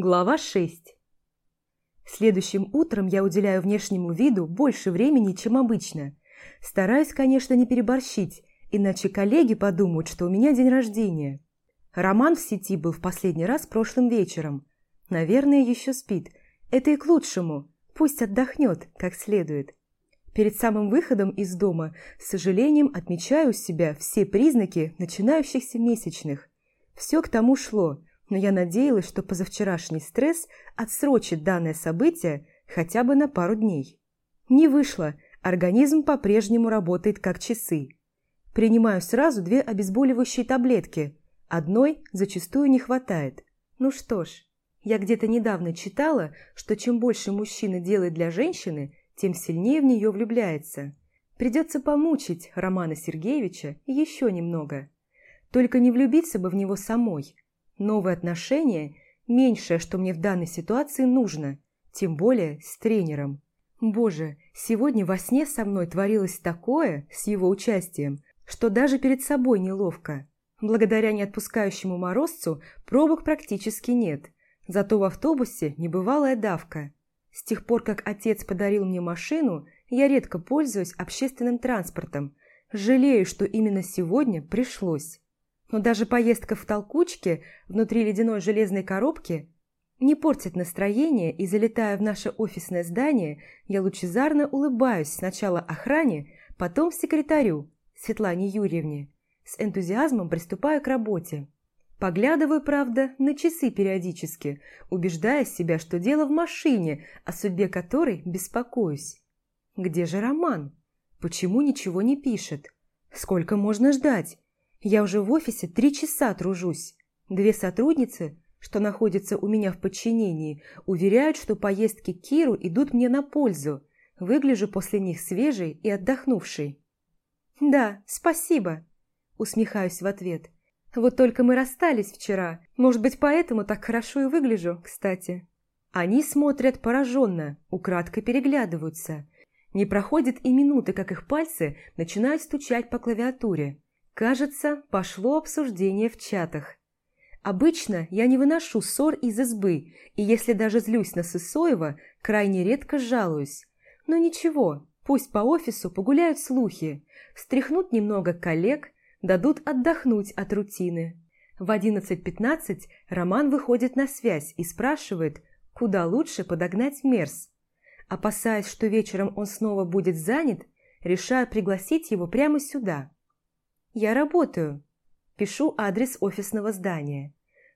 Глава 6 Следующим утром я уделяю внешнему виду больше времени, чем обычно. Стараюсь, конечно, не переборщить, иначе коллеги подумают, что у меня день рождения. Роман в сети был в последний раз прошлым вечером. Наверное, еще спит. Это и к лучшему. Пусть отдохнет, как следует. Перед самым выходом из дома, с сожалением, отмечаю у себя все признаки начинающихся месячных. Все к тому шло – но я надеялась, что позавчерашний стресс отсрочит данное событие хотя бы на пару дней. Не вышло, организм по-прежнему работает как часы. Принимаю сразу две обезболивающие таблетки, одной зачастую не хватает. Ну что ж, я где-то недавно читала, что чем больше мужчина делает для женщины, тем сильнее в нее влюбляется. Придется помучить Романа Сергеевича еще немного. Только не влюбиться бы в него самой – Новые отношения – меньшее, что мне в данной ситуации нужно, тем более с тренером. Боже, сегодня во сне со мной творилось такое с его участием, что даже перед собой неловко. Благодаря неотпускающему морозцу пробок практически нет, зато в автобусе небывалая давка. С тех пор, как отец подарил мне машину, я редко пользуюсь общественным транспортом. Жалею, что именно сегодня пришлось. Но даже поездка в толкучке внутри ледяной железной коробки не портит настроение, и, залетая в наше офисное здание, я лучезарно улыбаюсь сначала охране, потом секретарю, Светлане Юрьевне. С энтузиазмом приступаю к работе. Поглядываю, правда, на часы периодически, убеждая себя, что дело в машине, о судьбе которой беспокоюсь. Где же Роман? Почему ничего не пишет? Сколько можно ждать? Я уже в офисе три часа тружусь. Две сотрудницы, что находятся у меня в подчинении, уверяют, что поездки к Киру идут мне на пользу. Выгляжу после них свежей и отдохнувшей. «Да, спасибо», – усмехаюсь в ответ. «Вот только мы расстались вчера. Может быть, поэтому так хорошо и выгляжу, кстати». Они смотрят пораженно, украдкой переглядываются. Не проходит и минуты, как их пальцы начинают стучать по клавиатуре. Кажется, пошло обсуждение в чатах. Обычно я не выношу ссор из избы, и если даже злюсь на Сысоева, крайне редко жалуюсь. Но ничего, пусть по офису погуляют слухи, встряхнут немного коллег, дадут отдохнуть от рутины. В 11.15 Роман выходит на связь и спрашивает, куда лучше подогнать Мерс. Опасаясь, что вечером он снова будет занят, решаю пригласить его прямо сюда. «Я работаю». Пишу адрес офисного здания.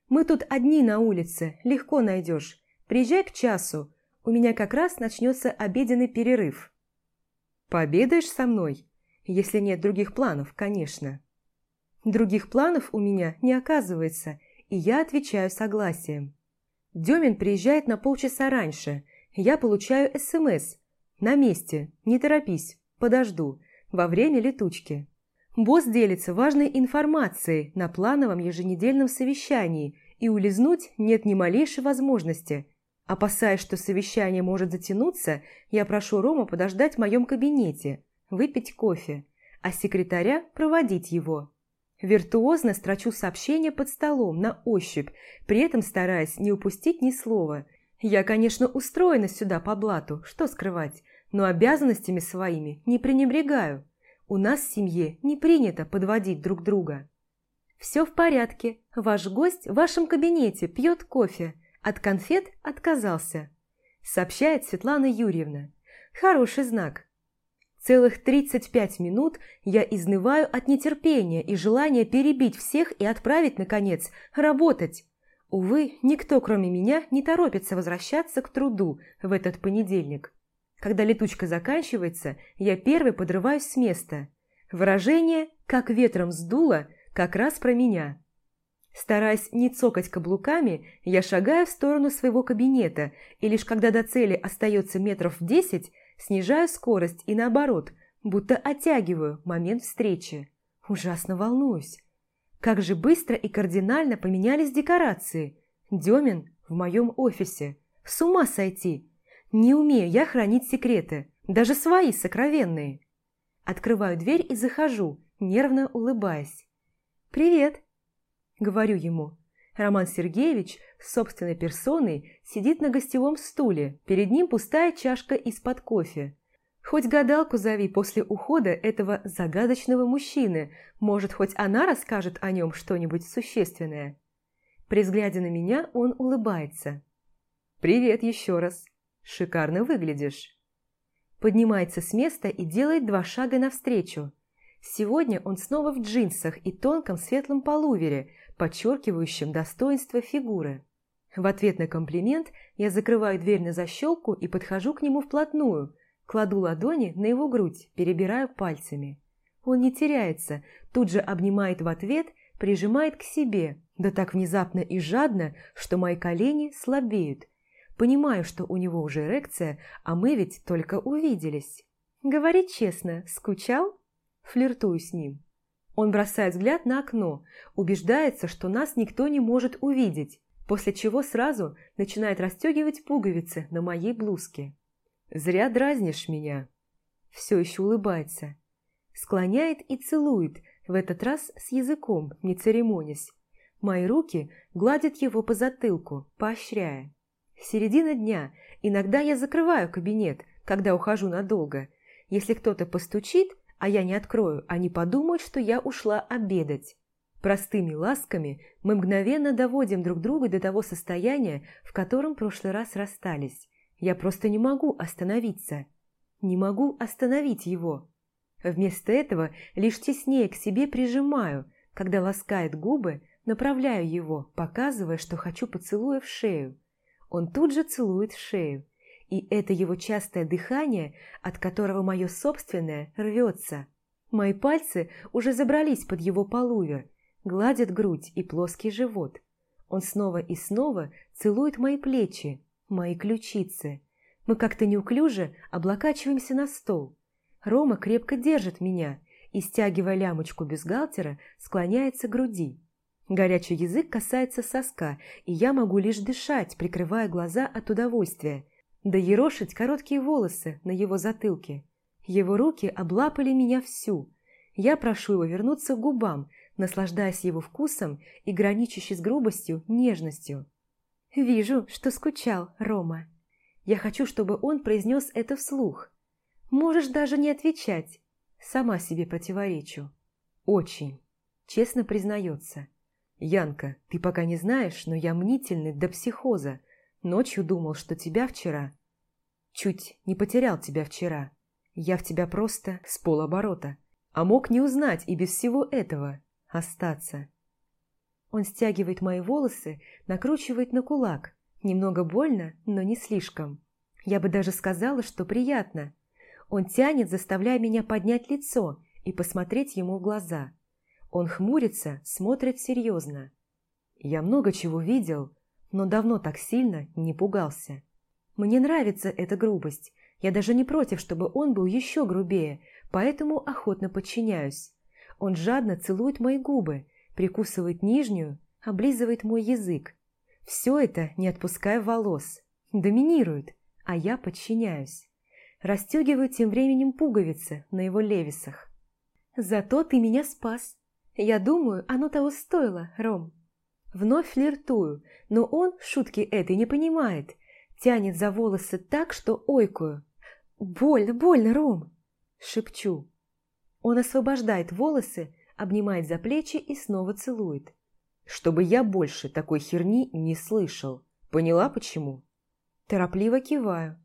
«Мы тут одни на улице, легко найдешь. Приезжай к часу, у меня как раз начнется обеденный перерыв». «Пообедаешь со мной?» «Если нет других планов, конечно». Других планов у меня не оказывается, и я отвечаю согласием. Демин приезжает на полчаса раньше. Я получаю СМС. На месте, не торопись, подожду, во время летучки. Босс делится важной информацией на плановом еженедельном совещании, и улизнуть нет ни малейшей возможности. Опасаясь, что совещание может затянуться, я прошу Рома подождать в моем кабинете, выпить кофе, а секретаря проводить его. Виртуозно строчу сообщение под столом на ощупь, при этом стараясь не упустить ни слова. Я, конечно, устроена сюда по блату, что скрывать, но обязанностями своими не пренебрегаю. У нас в семье не принято подводить друг друга. Все в порядке. Ваш гость в вашем кабинете пьет кофе. От конфет отказался. Сообщает Светлана Юрьевна. Хороший знак. Целых 35 минут я изнываю от нетерпения и желания перебить всех и отправить, наконец, работать. Увы, никто, кроме меня, не торопится возвращаться к труду в этот понедельник. Когда летучка заканчивается, я первый подрываюсь с места. Выражение «как ветром сдуло» как раз про меня. Стараясь не цокать каблуками, я шагаю в сторону своего кабинета, и лишь когда до цели остается метров десять, снижаю скорость и наоборот, будто оттягиваю момент встречи. Ужасно волнуюсь. Как же быстро и кардинально поменялись декорации. Демин в моем офисе. С ума сойти! Не умею я хранить секреты, даже свои сокровенные. Открываю дверь и захожу, нервно улыбаясь. «Привет!» – говорю ему. Роман Сергеевич собственной персоной сидит на гостевом стуле, перед ним пустая чашка из-под кофе. Хоть гадалку зови после ухода этого загадочного мужчины, может, хоть она расскажет о нем что-нибудь существенное. При взгляде на меня он улыбается. «Привет еще раз. Шикарно выглядишь». Поднимается с места и делает два шага навстречу. Сегодня он снова в джинсах и тонком светлом полувере, подчеркивающем достоинство фигуры. В ответ на комплимент я закрываю дверь на защелку и подхожу к нему вплотную – Кладу ладони на его грудь, перебираю пальцами. Он не теряется, тут же обнимает в ответ, прижимает к себе, да так внезапно и жадно, что мои колени слабеют. Понимаю, что у него уже эрекция, а мы ведь только увиделись. Говорит честно, скучал? Флиртую с ним. Он бросает взгляд на окно, убеждается, что нас никто не может увидеть, после чего сразу начинает расстегивать пуговицы на моей блузке. Зря дразнишь меня. Все еще улыбается. Склоняет и целует, в этот раз с языком, не церемонясь. Мои руки гладят его по затылку, поощряя. Середина дня. Иногда я закрываю кабинет, когда ухожу надолго. Если кто-то постучит, а я не открою, они подумают, что я ушла обедать. Простыми ласками мы мгновенно доводим друг друга до того состояния, в котором в прошлый раз расстались. Я просто не могу остановиться. Не могу остановить его. Вместо этого лишь теснее к себе прижимаю, когда ласкает губы, направляю его, показывая, что хочу поцелуя в шею. Он тут же целует шею. И это его частое дыхание, от которого мое собственное рвется. Мои пальцы уже забрались под его полувер, гладят грудь и плоский живот. Он снова и снова целует мои плечи, мои ключицы. Мы как-то неуклюже облокачиваемся на стол. Рома крепко держит меня и, стягивая лямочку бюстгальтера, склоняется к груди. Горячий язык касается соска, и я могу лишь дышать, прикрывая глаза от удовольствия, да ерошить короткие волосы на его затылке. Его руки облапали меня всю. Я прошу его вернуться к губам, наслаждаясь его вкусом и граничащей с грубостью нежностью. «Вижу, что скучал, Рома. Я хочу, чтобы он произнес это вслух. Можешь даже не отвечать. Сама себе противоречу. Очень. Честно признается. Янка, ты пока не знаешь, но я мнительный до психоза. Ночью думал, что тебя вчера... Чуть не потерял тебя вчера. Я в тебя просто с полоборота. А мог не узнать и без всего этого остаться. Он стягивает мои волосы, накручивает на кулак. Немного больно, но не слишком. Я бы даже сказала, что приятно. Он тянет, заставляя меня поднять лицо и посмотреть ему в глаза. Он хмурится, смотрит серьезно. Я много чего видел, но давно так сильно не пугался. Мне нравится эта грубость. Я даже не против, чтобы он был еще грубее, поэтому охотно подчиняюсь. Он жадно целует мои губы, прикусывает нижнюю, облизывает мой язык. Все это не отпуская волос. Доминирует, а я подчиняюсь. Растегиваю тем временем пуговицы на его левисах. Зато ты меня спас. Я думаю, оно того стоило, Ром. Вновь флиртую, но он шутки этой не понимает. Тянет за волосы так, что ойкую. «Больно, больно, Ром!» Шепчу. Он освобождает волосы, обнимает за плечи и снова целует. Чтобы я больше такой херни не слышал. Поняла почему? Торопливо киваю.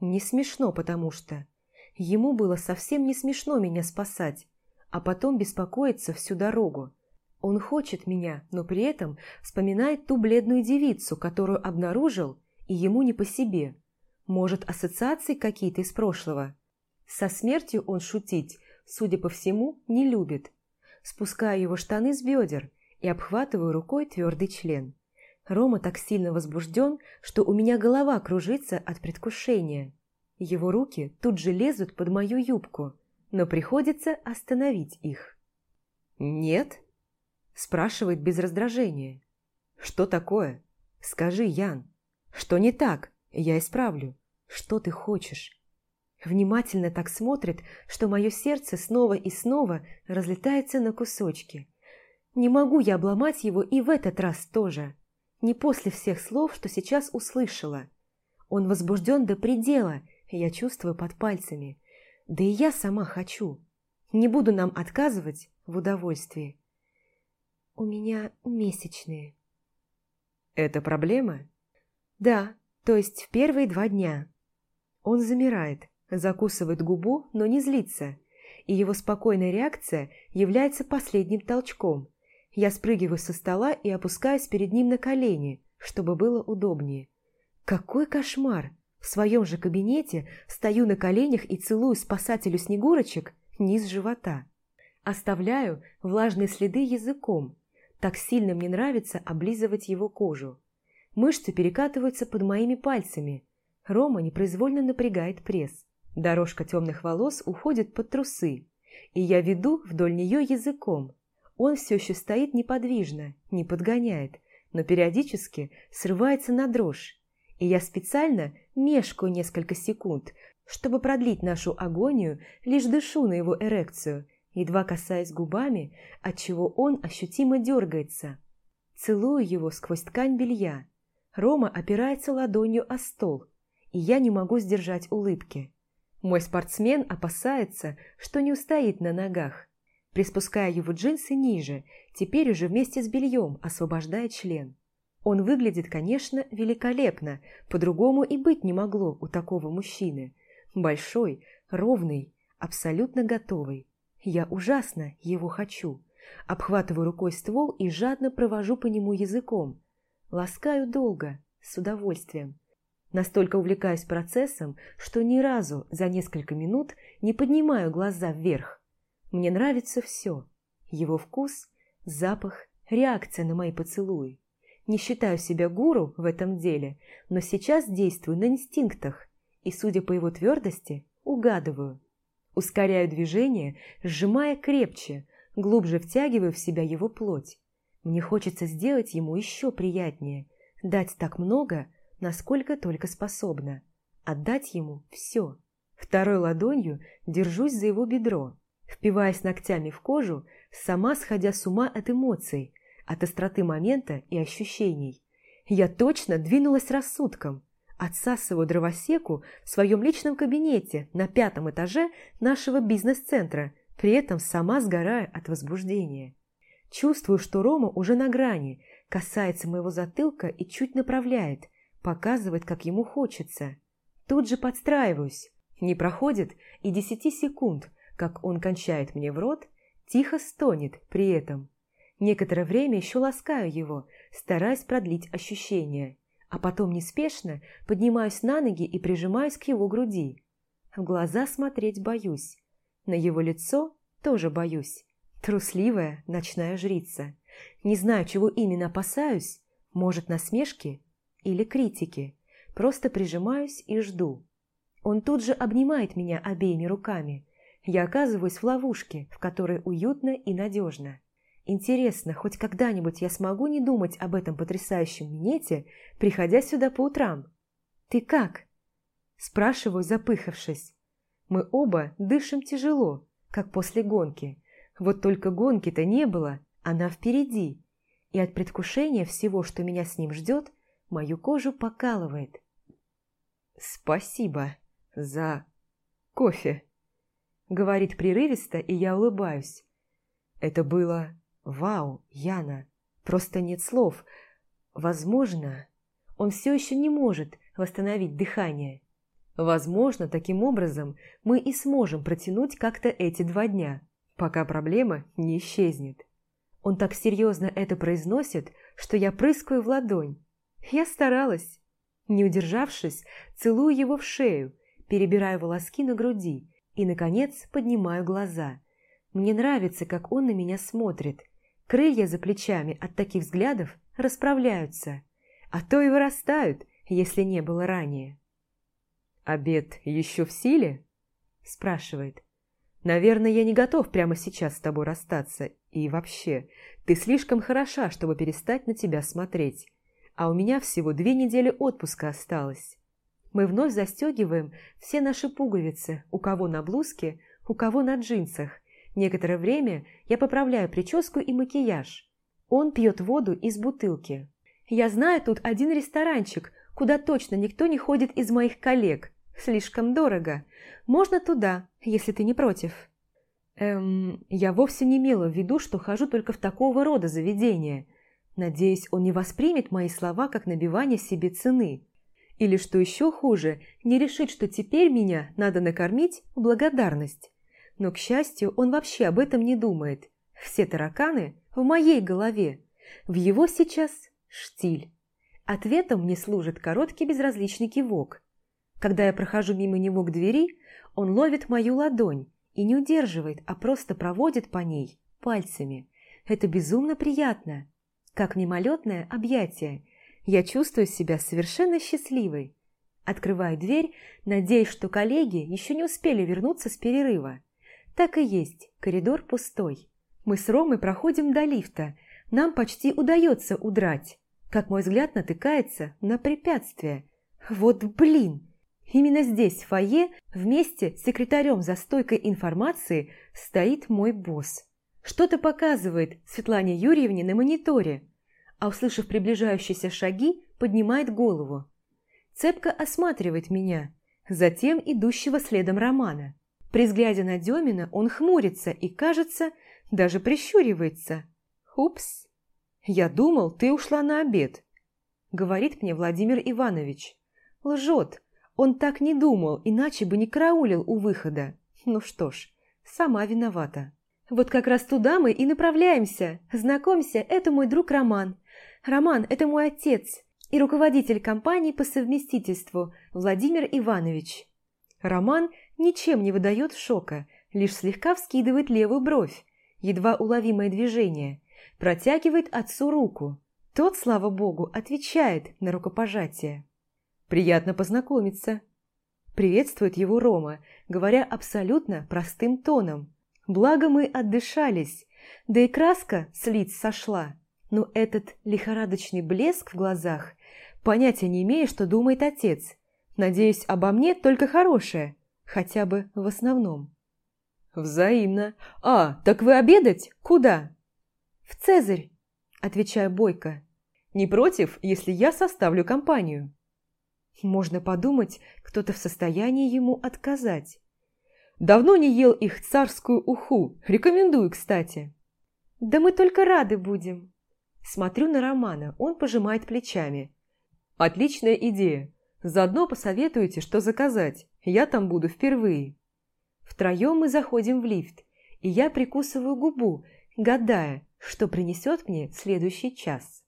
Не смешно, потому что... Ему было совсем не смешно меня спасать, а потом беспокоиться всю дорогу. Он хочет меня, но при этом вспоминает ту бледную девицу, которую обнаружил, и ему не по себе. Может, ассоциации какие-то из прошлого. Со смертью он шутить, судя по всему, не любит спускаю его штаны с бедер и обхватываю рукой твердый член. Рома так сильно возбужден, что у меня голова кружится от предвкушения. Его руки тут же лезут под мою юбку, но приходится остановить их. «Нет?» – спрашивает без раздражения. «Что такое? Скажи, Ян. Что не так? Я исправлю. Что ты хочешь?» Внимательно так смотрит, что мое сердце снова и снова разлетается на кусочки. Не могу я обломать его и в этот раз тоже. Не после всех слов, что сейчас услышала. Он возбужден до предела, я чувствую под пальцами. Да и я сама хочу. Не буду нам отказывать в удовольствии. У меня месячные. Это проблема? Да, то есть в первые два дня. Он замирает, закусывает губу, но не злится. И его спокойная реакция является последним толчком. Я спрыгиваю со стола и опускаюсь перед ним на колени, чтобы было удобнее. Какой кошмар! В своем же кабинете стою на коленях и целую спасателю снегурочек низ живота. Оставляю влажные следы языком. Так сильно мне нравится облизывать его кожу. Мышцы перекатываются под моими пальцами. Рома непроизвольно напрягает пресс. Дорожка темных волос уходит под трусы, и я веду вдоль нее языком. Он все еще стоит неподвижно, не подгоняет, но периодически срывается на дрожь, и я специально мешкаю несколько секунд, чтобы продлить нашу агонию, лишь дышу на его эрекцию, едва касаясь губами, отчего он ощутимо дергается. Целую его сквозь ткань белья. Рома опирается ладонью о стол, и я не могу сдержать улыбки. Мой спортсмен опасается, что не устоит на ногах. Приспуская его джинсы ниже, теперь уже вместе с бельем освобождая член. Он выглядит, конечно, великолепно, по-другому и быть не могло у такого мужчины. Большой, ровный, абсолютно готовый. Я ужасно его хочу. Обхватываю рукой ствол и жадно провожу по нему языком. Ласкаю долго, с удовольствием. Настолько увлекаюсь процессом, что ни разу за несколько минут не поднимаю глаза вверх. Мне нравится все. Его вкус, запах, реакция на мои поцелуи. Не считаю себя гуру в этом деле, но сейчас действую на инстинктах и, судя по его твердости, угадываю. Ускоряю движение, сжимая крепче, глубже втягиваю в себя его плоть. Мне хочется сделать ему еще приятнее, дать так много, насколько только способна. Отдать ему все. Второй ладонью держусь за его бедро, впиваясь ногтями в кожу, сама сходя с ума от эмоций, от остроты момента и ощущений. Я точно двинулась рассудком. Отсасываю дровосеку в своем личном кабинете на пятом этаже нашего бизнес-центра, при этом сама сгорая от возбуждения. Чувствую, что Рома уже на грани, касается моего затылка и чуть направляет, Показывает, как ему хочется. Тут же подстраиваюсь. Не проходит и десяти секунд, как он кончает мне в рот, тихо стонет при этом. Некоторое время еще ласкаю его, стараясь продлить ощущения, а потом неспешно поднимаюсь на ноги и прижимаюсь к его груди. В глаза смотреть боюсь. На его лицо тоже боюсь. Трусливая ночная жрица. Не знаю, чего именно опасаюсь. Может, насмешки или критики. Просто прижимаюсь и жду. Он тут же обнимает меня обеими руками. Я оказываюсь в ловушке, в которой уютно и надежно. Интересно, хоть когда-нибудь я смогу не думать об этом потрясающем минете, приходя сюда по утрам? «Ты как?» Спрашиваю, запыхавшись. Мы оба дышим тяжело, как после гонки. Вот только гонки-то не было, она впереди. И от предвкушения всего, что меня с ним ждет, Мою кожу покалывает. «Спасибо за кофе», — говорит прерывисто, и я улыбаюсь. Это было «Вау, Яна, просто нет слов. Возможно, он все еще не может восстановить дыхание. Возможно, таким образом мы и сможем протянуть как-то эти два дня, пока проблема не исчезнет». Он так серьезно это произносит, что я прыскаю в ладонь. Я старалась. Не удержавшись, целую его в шею, перебираю волоски на груди и, наконец, поднимаю глаза. Мне нравится, как он на меня смотрит. Крылья за плечами от таких взглядов расправляются, а то и вырастают, если не было ранее. «Обед еще в силе?» – спрашивает. «Наверное, я не готов прямо сейчас с тобой расстаться. И вообще, ты слишком хороша, чтобы перестать на тебя смотреть а у меня всего две недели отпуска осталось. Мы вновь застегиваем все наши пуговицы, у кого на блузке, у кого на джинсах. Некоторое время я поправляю прическу и макияж. Он пьет воду из бутылки. Я знаю тут один ресторанчик, куда точно никто не ходит из моих коллег. Слишком дорого. Можно туда, если ты не против». Эм, я вовсе не имела в виду, что хожу только в такого рода заведения. Надеюсь, он не воспримет мои слова как набивание себе цены. Или, что еще хуже, не решит, что теперь меня надо накормить в благодарность. Но, к счастью, он вообще об этом не думает. Все тараканы в моей голове. В его сейчас штиль. Ответом мне служит короткий безразличный кивок. Когда я прохожу мимо него к двери, он ловит мою ладонь и не удерживает, а просто проводит по ней пальцами. Это безумно приятно, как мимолетное объятие. Я чувствую себя совершенно счастливой. Открываю дверь, надеясь, что коллеги еще не успели вернуться с перерыва. Так и есть, коридор пустой. Мы с Ромой проходим до лифта. Нам почти удается удрать. Как мой взгляд натыкается на препятствие. Вот блин! Именно здесь, в фойе, вместе с секретарем за стойкой информации, стоит мой босс. Что-то показывает Светлане Юрьевне на мониторе, а, услышав приближающиеся шаги, поднимает голову. Цепко осматривает меня, затем идущего следом Романа. При взгляде на Демина он хмурится и, кажется, даже прищуривается. «Упс! Я думал, ты ушла на обед», — говорит мне Владимир Иванович. Лжет, он так не думал, иначе бы не караулил у выхода. Ну что ж, сама виновата. Вот как раз туда мы и направляемся. Знакомься, это мой друг Роман. Роман – это мой отец и руководитель компании по совместительству Владимир Иванович. Роман ничем не выдает шока, лишь слегка вскидывает левую бровь, едва уловимое движение, протягивает отцу руку. Тот, слава богу, отвечает на рукопожатие. Приятно познакомиться. Приветствует его Рома, говоря абсолютно простым тоном. Благо мы отдышались, да и краска с лиц сошла. Но этот лихорадочный блеск в глазах, понятия не имея, что думает отец. Надеюсь, обо мне только хорошее, хотя бы в основном. «Взаимно. А, так вы обедать? Куда?» «В Цезарь», – отвечаю Бойко. «Не против, если я составлю компанию?» Можно подумать, кто-то в состоянии ему отказать. Давно не ел их царскую уху. Рекомендую, кстати. Да мы только рады будем. Смотрю на Романа, он пожимает плечами. Отличная идея. Заодно посоветуйте, что заказать. Я там буду впервые. Втроем мы заходим в лифт, и я прикусываю губу, гадая, что принесет мне следующий час.